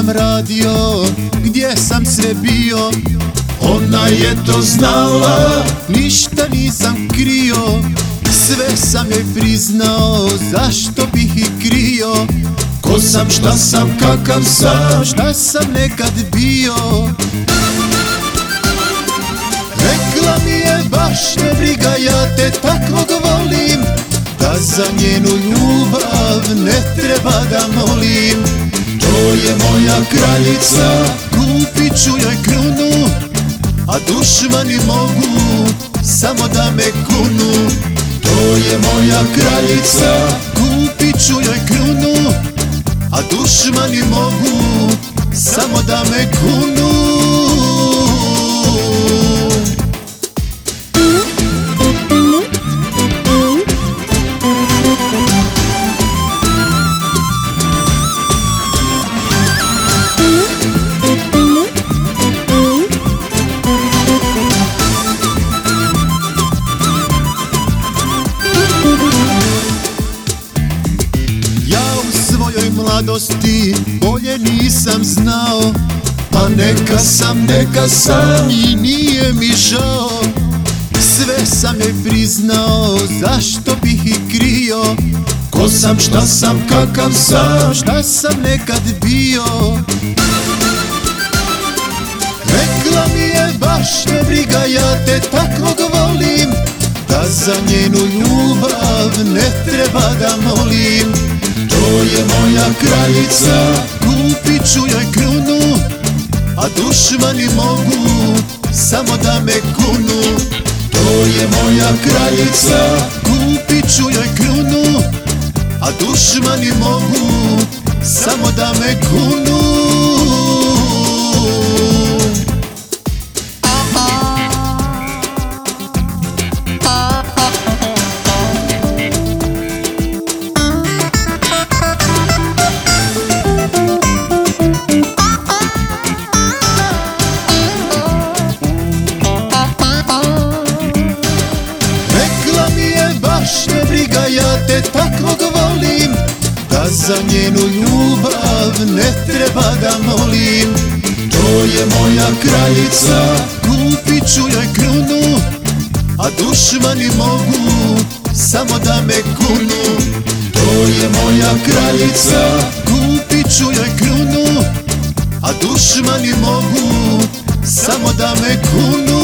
sam radio, gdje sam sve bio. Ona je to znala, ništa nisam krio. Sve sam joj priznao, zašto bih i krio? Ko sam, šta sam, kakav sam Šta sam nekad bio? Rekla mi je baš ne briga, ja te takvog volim Da za njenu ljubav ne treba da molim To je moja kraljica. Kupit ću joj krunu A dušmani mogu samo da me kunu. To je moja kraljica. Kupit ću joj krunu A dušmani mogu samo da me kunu mladosti bolje nisam znao. Pa neka sam, neka sam I nije mi žao. Sve sam joj priznao Zašto bih i krio? Ko sam, šta sam, kakav sam Šta sam nekad bio? Rekla mi je baš ne briga Ja te takvog volim Da za njenu ljubav ne treba da molim je moja kraljica. Kupit ću joj krunu A dušmani mogu samo da me kunu. To je moja kraljica Kupit ću joj krunu A dušmani mogu samo da me kunu za njenu ljubav ne treba da molim. To je moja kraljica Kupit ću joj krunu A dušmani mogu samo da me kunu. To je moja kraljica Kupit ću joj krunu A dušmani mogu samo da me kunu